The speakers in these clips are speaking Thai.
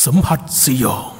สัมผัสสยอง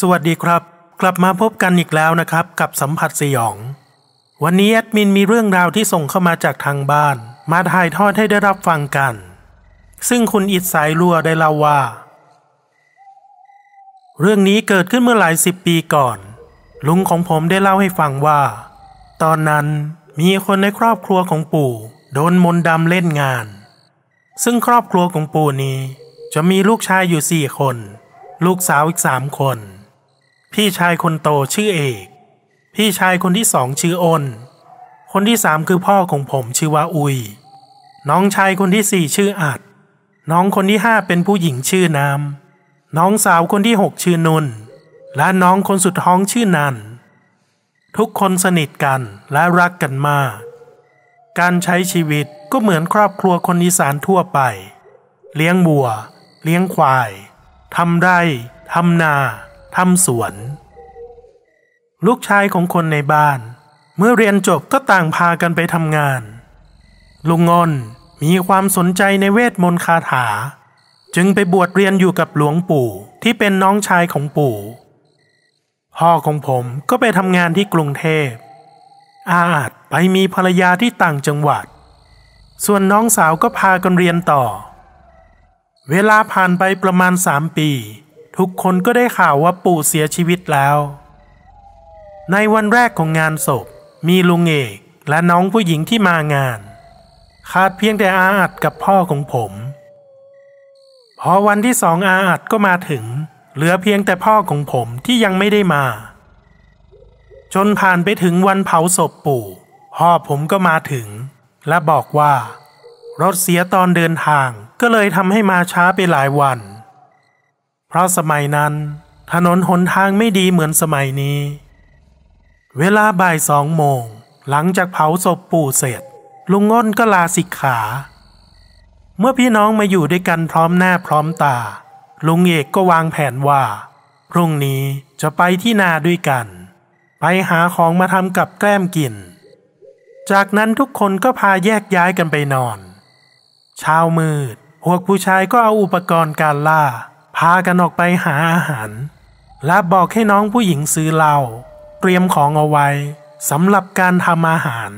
สวัสดีครับ กลับมาพบกันอีกแล้วนะครับ กับสัมผัสสยอง วันนี้แอดมินมีเรื่องราวที่ส่งเข้ามาจากทางบ้าน มาถ่ายทอดให้ได้รับฟังกัน ซึ่งคุณอิดสายลัวได้เล่าว่า เรื่องนี้เกิดขึ้นเมื่อหลายสิบปีก่อน ลุงของผมได้เล่าให้ฟังว่า ตอนนั้น มีคนในครอบครัวของปู่โดนมนต์ดำเล่นงาน ซึ่งครอบครัวของปู่นี้ จะมีลูกชายอยู่สี่คน ลูกสาวอีกสามคน พี่ชายคนโตชื่อเอก พี่ชายคนที่สองชื่ออ้น คนที่สามคือพ่อของผมชื่อว่าอุย น้องชายคนที่สี่ชื่ออัด น้องคนที่ห้าเป็นผู้หญิงชื่อน้ำน้องสาวคนที่หกชื่อนุนและน้องคนสุดท้องชื่อนัน ทุกคนสนิทกันและรักกันมาก การใช้ชีวิตก็เหมือนครอบครัวคนอีสานทั่วไป เลี้ยงบัว เลี้ยงควายทำไร่ทำนาทำสวน ลูกชายของคนในบ้าน เมื่อเรียนจบก็ต่างพากันไปทำงาน ลุงงอนมีความสนใจในเวทมนต์คาถา จึงไปบวชเรียนอยู่กับหลวงปู่ที่เป็นน้องชายของปู่ พ่อของผมก็ไปทำงานที่กรุงเทพ อาอาจไปมีภรรยาที่ต่างจังหวัด ส่วนน้องสาวก็พากันเรียนต่อ เวลาผ่านไปประมาณสามปี ทุกคนก็ได้ข่าวว่าปู่เสียชีวิตแล้ว ในวันแรกของงานศพ มีลุงเอกและน้องผู้หญิงที่มางาน ขาดเพียงแต่อาอัดกับพ่อของผม พอวันที่สองอาอัดก็มาถึง เหลือเพียงแต่พ่อของผมที่ยังไม่ได้มา จนผ่านไปถึงวันเผาศพปู่ พ่อผมก็มาถึง และบอกว่า รถเสียตอนเดินทางก็เลยทำให้มาช้าไปหลายวัน เพราะสมัยนั้น ถนนหนทางไม่ดีเหมือนสมัยนี้ เวลาบ่ายสองโมง หลังจากเผาศพปู่เสร็จ ลุงง้นก็ลาสิกขา เมื่อพี่น้องมาอยู่ด้วยกันพร้อมหน้าพร้อมตา ลุงเอกก็วางแผนว่า พรุ่งนี้จะไปที่นาด้วยกัน ไปหาของมาทำกับแกล้มกิน จากนั้นทุกคนก็พาแยกย้ายกันไปนอน เช้ามืด พวกผู้ชายก็เอาอุปกรณ์การล่า พากันออกไปหาอาหาร และบอกให้น้องผู้หญิงซื้อเหล้าเตรียมของเอาไว้สำหรับการทำอาหาร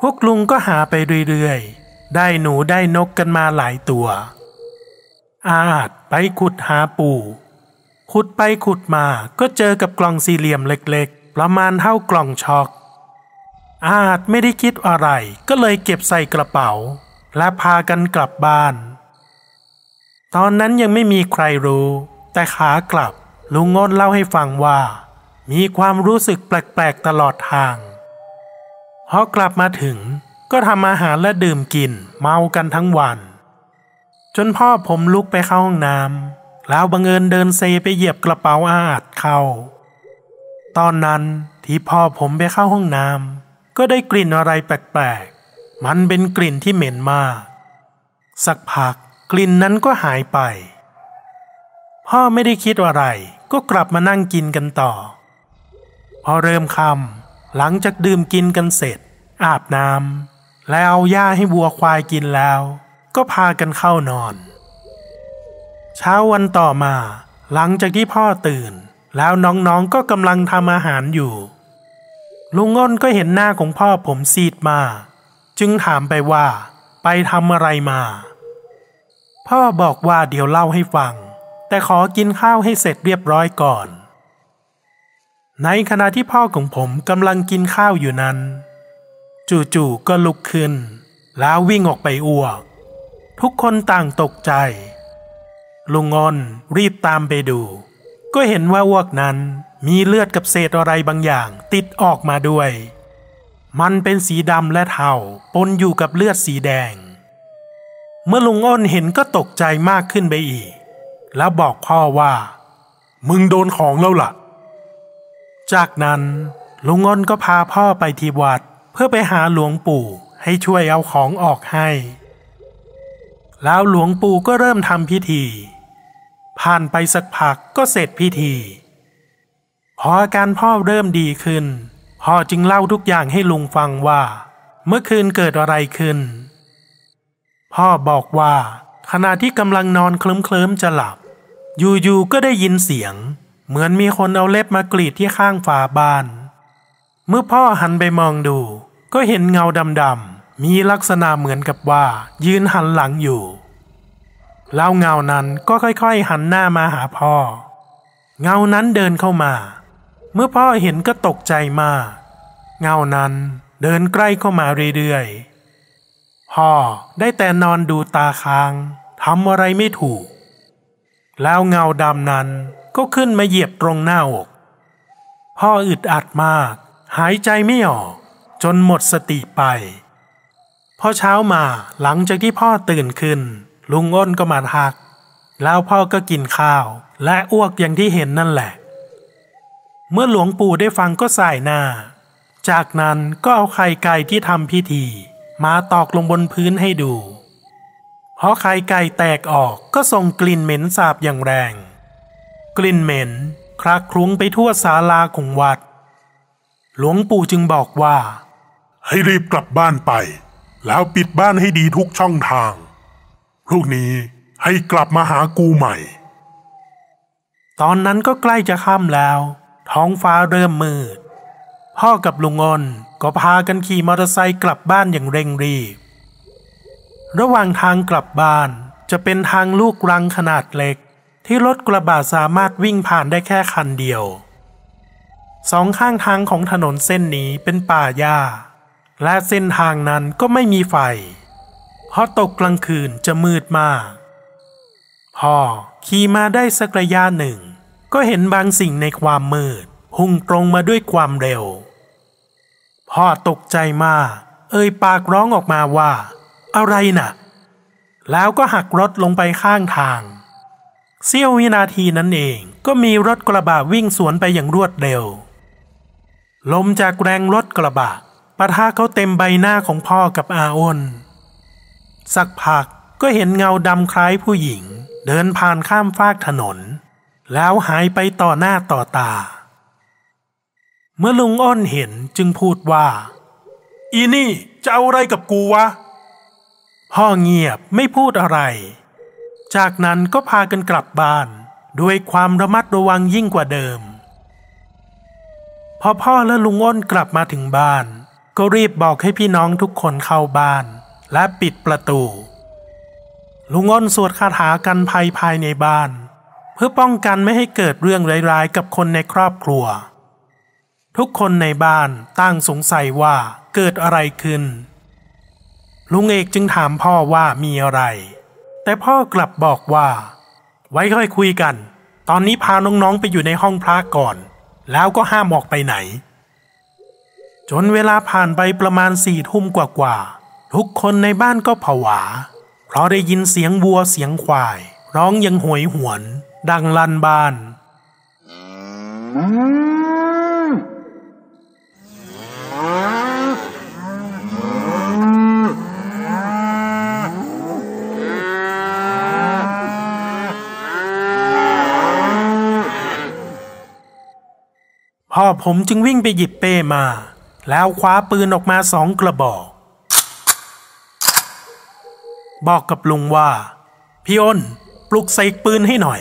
พวกลุงก็หาไปเรื่อยๆ ได้หนูได้นกกันมาหลายตัว อาจไปขุดหาปู่ ขุดไปขุดมาก็เจอกับกล่องสี่เหลี่ยมเล็กๆ ประมาณเท่ากล่องช็อกอาจไม่ได้คิดอะไรก็เลยเก็บใส่กระเป๋า และพากันกลับบ้าน ตอนนั้นยังไม่มีใครรู้ แต่ขากลับลุงงนเล่าให้ฟังว่า มีความรู้สึกแปลกๆตลอดทางพอกลับมาถึงก็ทำอาหารและดื่มกินเมากันทั้งวัน จนพ่อผมลุกไปเข้าห้องน้ำแล้วบังเอิญเดินเซไปเหยียบกระเป๋าอาดเข้า ตอนนั้นที่พ่อผมไปเข้าห้องน้ำก็ได้กลิ่นอะไรแปลกๆ มันเป็นกลิ่นที่เหม็นมาก สักพักกลิ่นนั้นก็หายไป พ่อไม่ได้คิดอะไรก็กลับมานั่งกินกันต่อ พอเริ่มค่ำหลังจากดื่มกินกันเสร็จ อาบน้ำแล้วเอาหญ้าให้วัวควายกินแล้ว ก็พากันเข้านอน เช้าวันต่อมา หลังจากที่พ่อตื่น แล้วน้องๆก็กำลังทำอาหารอยู่ ลุงอ้นก็เห็นหน้าของพ่อผมซีดมา จึงถามไปว่า ไปทำอะไรมา พ่อบอกว่าเดี๋ยวเล่าให้ฟัง แต่ขอกินข้าวให้เสร็จเรียบร้อยก่อน ในขณะที่พ่อของผมกำลังกินข้าวอยู่นั้น จู่ๆก็ลุกขึ้น แล้ววิ่งออกไปอ้วก ทุกคนต่างตกใจ ลุงอ้นรีบตามไปดู ก็เห็นว่าอ้วกนั้นมีเลือดกับเศษอะไรบางอย่างติดออกมาด้วย มันเป็นสีดำและเทาปนอยู่กับเลือดสีแดง เมื่อลุงอ้นเห็นก็ตกใจมากขึ้นไปอีก แล้วบอกพ่อว่า มึงโดนของแล้วล่ะ จากนั้นลุงอ้นก็พาพ่อไปที่วัดเพื่อไปหาหลวงปู่ให้ช่วยเอาของออกให้ แล้วหลวงปู่ก็เริ่มทำพิธี ผ่านไปสักพักก็เสร็จพิธี พออาการพ่อเริ่มดีขึ้น พ่อจึงเล่าทุกอย่างให้ลุงฟังว่า เมื่อคืนเกิดอะไรขึ้น พ่อบอกว่าขณะที่กำลังนอนเคลิ้มเคลิมจะหลับ อยู่ๆก็ได้ยินเสียง เหมือนมีคนเอาเล็บมากรีดที่ข้างฝาบ้าน เมื่อพ่อหันไปมองดู ก็เห็นเงาดำๆ มีลักษณะเหมือนกับว่า ยืนหันหลังอยู่ แล้วเงานั้นก็ค่อยๆ หันหน้ามาหาพ่อ เงานั้นเดินเข้ามา เมื่อพ่อเห็นก็ตกใจมาก เงานั้นเดินใกล้เข้ามาเรื่อยๆ พ่อได้แต่นอนดูตาค้างทำอะไรไม่ถูก แล้วเงาดำนั้นก็ขึ้นมาเหยียบตรงหน้าอก พ่ออึดอัดมาก หายใจไม่ออก จนหมดสติไป พอเช้ามาหลังจากที่พ่อตื่นขึ้น ลุงอ้นก็มาทัก แล้วพ่อก็กินข้าว และอ้วกอย่างที่เห็นนั่นแหละ เมื่อหลวงปู่ได้ฟังก็สายหน้า จากนั้นก็เอาไข่ไก่ที่ทำพิธี มาตอกลงบนพื้นให้ดู เพราะไข่ไก่แตกออกก็ส่งกลิ่นเหม็นสาบอย่างแรง กลิ่นเหม็นคลักคลุ้งไปทั่วศาลาของวัด หลวงปู่จึงบอกว่า ให้รีบกลับบ้านไป แล้วปิดบ้านให้ดีทุกช่องทาง พรุ่งนี้ให้กลับมาหากูใหม่ ตอนนั้นก็ใกล้จะค่ำแล้ว ท้องฟ้าเริ่มมืด พ่อกับลุงอ้นก็พากันขี่มอเตอร์ไซค์กลับบ้านอย่างเร่งรีบ ระหว่างทางกลับบ้านจะเป็นทางลูกรังขนาดเล็ก ที่รถกระบะสามารถวิ่งผ่านได้แค่คันเดียว สองข้างทางของถนนเส้นนี้เป็นป่าหญ้า และเส้นทางนั้นก็ไม่มีไฟ เพราะตกกลางคืนจะมืดมาก พ่อขี่มาได้สักระยะหนึ่ง ก็เห็นบางสิ่งในความมืดพุ่งตรงมาด้วยความเร็ว พ่อตกใจมาก เอ่ยปากร้องออกมาว่า อะไรน่ะ แล้วก็หักรถลงไปข้างทางเสี้ยววินาทีนั้นเองก็มีรถกระบะวิ่งสวนไปอย่างรวดเร็ว ลมจากแรงรถกระบะ ปะทะเขาเต็มใบหน้าของพ่อกับอาอ้น สักพักก็เห็นเงาดำคล้ายผู้หญิง เดินผ่านข้ามฟากถนน แล้วหายไปต่อหน้าต่อตา เมื่อลุงอ้นเห็นจึงพูดว่า อีนี่จะเอาอะไรกับกูวะ พ่อเงียบไม่พูดอะไร จากนั้นก็พากันกลับบ้านด้วยความระมัดระวังยิ่งกว่าเดิม พอพ่อและลุงอ้นกลับมาถึงบ้าน ก็รีบบอกให้พี่น้องทุกคนเข้าบ้าน และปิดประตู ลุงอ้นสวดคาถากันภัยภายในบ้าน เพื่อป้องกันไม่ให้เกิดเรื่องร้ายๆ กับคนในครอบครัว ทุกคนในบ้านตั้งสงสัยว่าเกิดอะไรขึ้น ลุงเอกจึงถามพ่อว่ามีอะไร แต่พ่อกลับบอกว่า ไว้ค่อยคุยกัน ตอนนี้พาน้องๆไปอยู่ในห้องพระก่อน แล้วก็ห้ามออกไปไหน จนเวลาผ่านไปประมาณสี่ทุ่มกว่าๆทุกคนในบ้านก็ผวา เพราะได้ยินเสียงวัวเสียงควาย ร้องยังหวยหวน ดังลั่นบ้าน พ่อผมจึงวิ่งไปหยิบเป้มา แล้วคว้าปืนออกมาสองกระบอก บอกกับลุงว่า พี่อ้นปลุกใส่ปืนให้หน่อย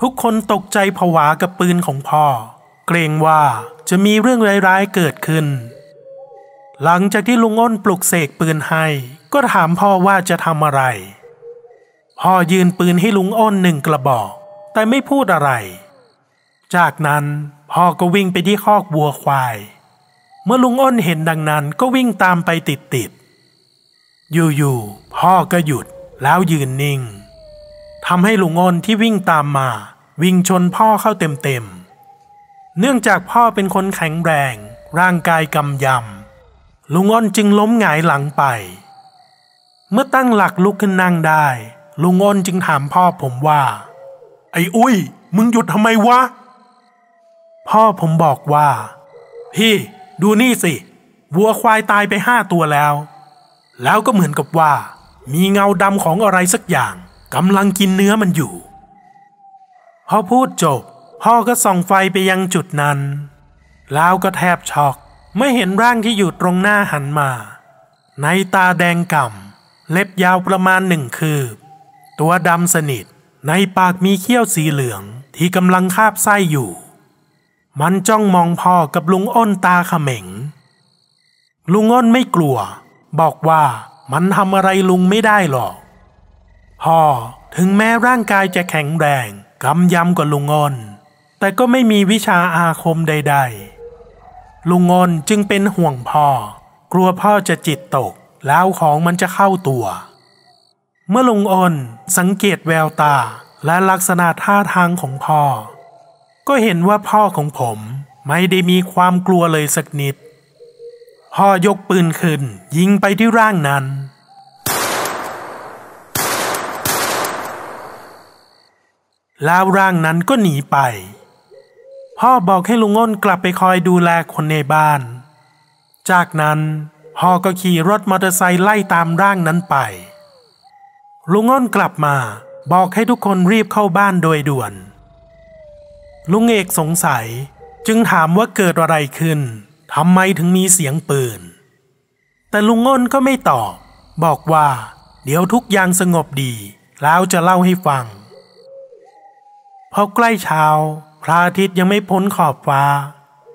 ทุกคนตกใจผวากับปืนของพ่อ เกรงว่าจะมีเรื่องร้ายๆเกิดขึ้น หลังจากที่ลุงอ้นปลุกเสกปืนให้ ก็ถามพ่อว่าจะทำอะไร พ่อยืนปืนให้ลุงอ้นหนึ่งกระบอก แต่ไม่พูดอะไร จากนั้นพ่อก็วิ่งไปที่คอกวัวควาย เมื่อลุงอ้นเห็นดังนั้นก็วิ่งตามไปติดๆ อยู่ๆ พ่อก็หยุดแล้วยืนนิ่งทำให้ลุงอ้นที่วิ่งตามมา วิ่งชนพ่อเข้าเต็มๆ เนื่องจากพ่อเป็นคนแข็งแรง ร่างกายกำยำลุงอ้นจึงล้มหงายหลังไป เมื่อตั้งหลักลุกขึ้นนั่งได้ ลุงอ้นจึงถามพ่อผมว่า ไอ้อุ้ย มึงหยุดทำไมวะ พ่อผมบอกว่า พี่ ดูนี่สิ วัวควายตายไปห้าตัวแล้ว แล้วก็เหมือนกับว่า มีเงาดำของอะไรสักอย่างกำลังกินเนื้อมันอยู่ พอพูดจบ พ่อก็ส่องไฟไปยังจุดนั้น แล้วก็แทบช็อกเมื่อเห็นร่างที่อยู่ตรงหน้าหันมา ในตาแดงก่ำเล็บยาวประมาณหนึ่งคืบ ตัวดำสนิท ในปากมีเขี้ยวสีเหลืองที่กำลังคาบไส้อยู่ มันจ้องมองพ่อกับลุงอ้นตาเขม็ง ลุงอ้นไม่กลัว บอกว่ามันทำอะไรลุงไม่ได้หรอก พ่อถึงแม้ร่างกายจะแข็งแรงกำยำกว่าลุงอ้น แต่ก็ไม่มีวิชาอาคมใด ๆ ลุงอ้นจึงเป็นห่วงพ่อ กลัวพ่อจะจิตตก แล้วของมันจะเข้าตัว เมื่อลุงอ้นสังเกตแววตาและลักษณะท่าทางของพ่อ ก็เห็นว่าพ่อของผมไม่ได้มีความกลัวเลยสักนิด พ่อยกปืนขึ้น ยิงไปที่ร่างนั้น แล้วร่างนั้นก็หนีไป พ่อบอกให้ลุงอ้นกลับไปคอยดูแลคนในบ้าน จากนั้นพ่อก็ขี่รถมอเตอร์ไซค์ไล่ตามร่างนั้นไป ลุงอ้นกลับมาบอกให้ทุกคนรีบเข้าบ้านโดยด่วน ลุงเอกสงสัยจึงถามว่าเกิดอะไรขึ้นทำไมถึงมีเสียงปืน แต่ลุงอ้นก็ไม่ตอบ บอกว่า เดี๋ยวทุกอย่างสงบดี แล้วจะเล่าให้ฟัง พอใกล้เช้า พระอาทิตย์ยังไม่พ้นขอบฟ้า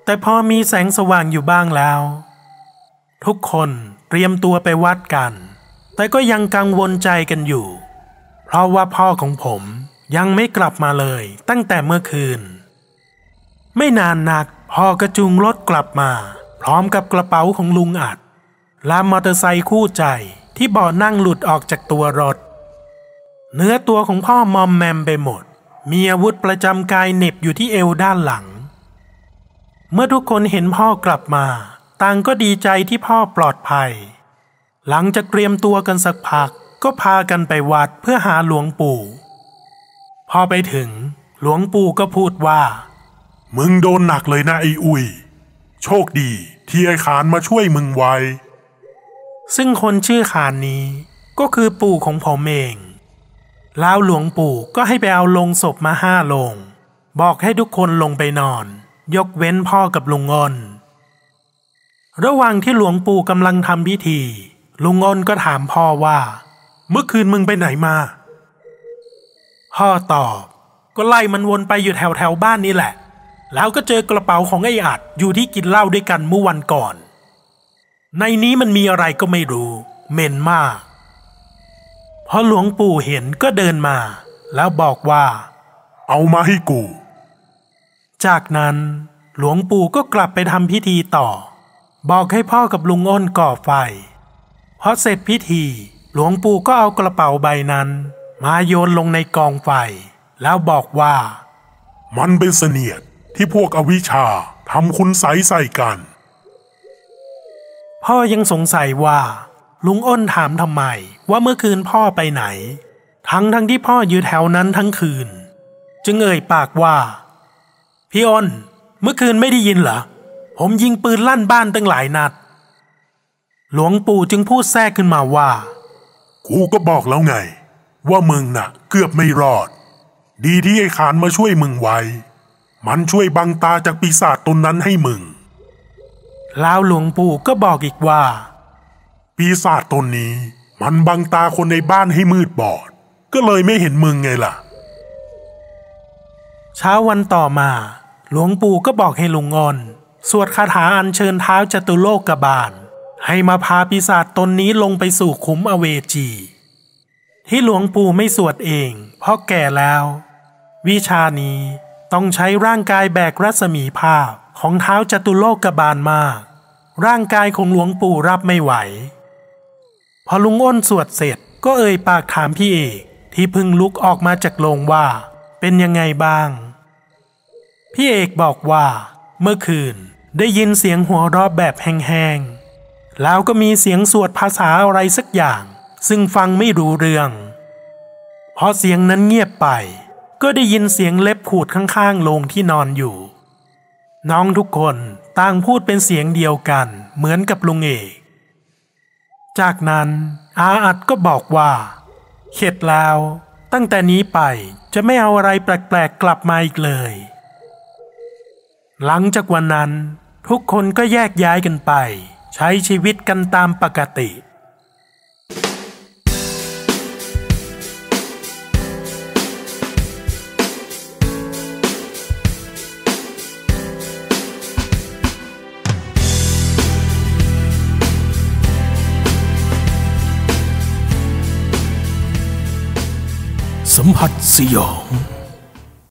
แต่พอมีแสงสว่างอยู่บ้างแล้ว ทุกคนเตรียมตัวไปวัดกัน แต่ก็ยังกังวลใจกันอยู่ เพราะว่าพ่อของผมยังไม่กลับมาเลยตั้งแต่เมื่อคืน ไม่นานนักพ่อก็จูงรถกลับมา พร้อมกับกระเป๋าของลุงอัด และมอเตอร์ไซค์คู่ใจที่เบาะนั่งหลุดออกจากตัวรถ เนื้อตัวของพ่อมอมแมมไปหมด มีอาวุธประจำกายเน็บอยู่ที่เอวด้านหลัง เมื่อทุกคนเห็นพ่อกลับมาต่างก็ดีใจที่พ่อปลอดภัย หลังจากเตรียมตัวกันสักพักก็พากันไปวัดเพื่อหาหลวงปู่ พอไปถึงหลวงปู่ก็พูดว่า มึงโดนหนักเลยนะไอ้อุยโชคดีที่ไอ้ขานมาช่วยมึงไว้ ซึ่งคนชื่อขานนี้ก็คือปู่ของผมเอง แล้วหลวงปู่ก็ให้ไปเอาลงศพมาห้าลง บอกให้ทุกคนลงไปนอน ยกเว้นพ่อกับลุงอ้นระหว่างที่หลวงปู่กำลังทำพิธี ลุงอ้นก็ถามพ่อว่า เมื่อคืนมึงไปไหนมา พ่อตอบ ก็ไล่มันวนไปอยู่แถวแถวบ้านนี่แหละ แล้วก็เจอกระเป๋าของไอ้อัดอยู่ที่กินเหล้าด้วยกันเมื่อวันก่อน ในนี้มันมีอะไรก็ไม่รู้เหม็นมากพอหลวงปู่เห็นก็เดินมา แล้วบอกว่า เอามาให้กู จากนั้นหลวงปู่ก็กลับไปทำพิธีต่อ บอกให้พ่อกับลุงอ้นก่อไฟพอเสร็จพิธี หลวงปู่ก็เอากระเป๋าใบนั้น มาโยนลงในกองไฟ แล้วบอกว่า มันเป็นเสนียด ที่พวกอวิชชาทำคุณใสยใส่กัน พ่อยังสงสัยว่า ลุงอ้นถามทำไมว่าเมื่อคืนพ่อไปไหน ทั้งทั้งที่พ่ออยู่แถวนั้นทั้งคืน จึงเอ่ยปากว่า พี่อ้น เมื่อคืนไม่ได้ยินเหรอ ผมยิงปืนลั่นบ้านตั้งหลายนัด หลวงปู่จึงพูดแทรกขึ้นมาว่า กูก็บอกแล้วไง ว่ามึงน่ะ เกือบไม่รอด ดีที่ไอ้ขานมาช่วยมึงไว้ มันช่วยบังตาจากปีศาจตนนั้นให้มึง แล้วหลวงปู่ก็บอกอีกว่า ปีศาจตนนี้มันบังตาคนในบ้านให้มืดบอด ก็เลยไม่เห็นมึงไงล่ะ เช้าวันต่อมา หลวงปู่ก็บอกให้ลุงอ้นสวดคาถาอัญเชิญเท้าจตุโลกบาล ให้มาพาปีศาจตนนี้ลงไปสู่ขุมอเวจี ที่หลวงปู่ไม่สวดเอง เพราะแก่แล้ว วิชานี้ ต้องใช้ร่างกายแบกรัศมีภาพของเท้าจตุโลกบาลมาก ร่างกายของหลวงปู่รับไม่ไหว พอลุงอ้นสวดเสร็จก็เอ่ยปากถามพี่เอกที่พิ่งลุกออกมาจากโรงว่า เป็นยังไงบ้าง พี่เอกบอกว่า เมื่อคืนได้ยินเสียงหัวเราะแบบแห้งๆ แล้วก็มีเสียงสวดภาษาอะไรสักอย่าง ซึ่งฟังไม่รู้เรื่อง พอเสียงนั้นเงียบไป ก็ได้ยินเสียงเล็บขูดข้างๆโรงที่นอนอยู่ น้องทุกคนต่างพูดเป็นเสียงเดียวกันเหมือนกับลุงเอกจากนั้นอาอัดก็บอกว่า เข็ดแล้ว ตั้งแต่นี้ไปจะไม่เอาอะไรแปลกๆกลับมาอีกเลย หลังจากวันนั้น ทุกคนก็แยกย้ายกันไป ใช้ชีวิตกันตามปกติ สัมผัสสยอง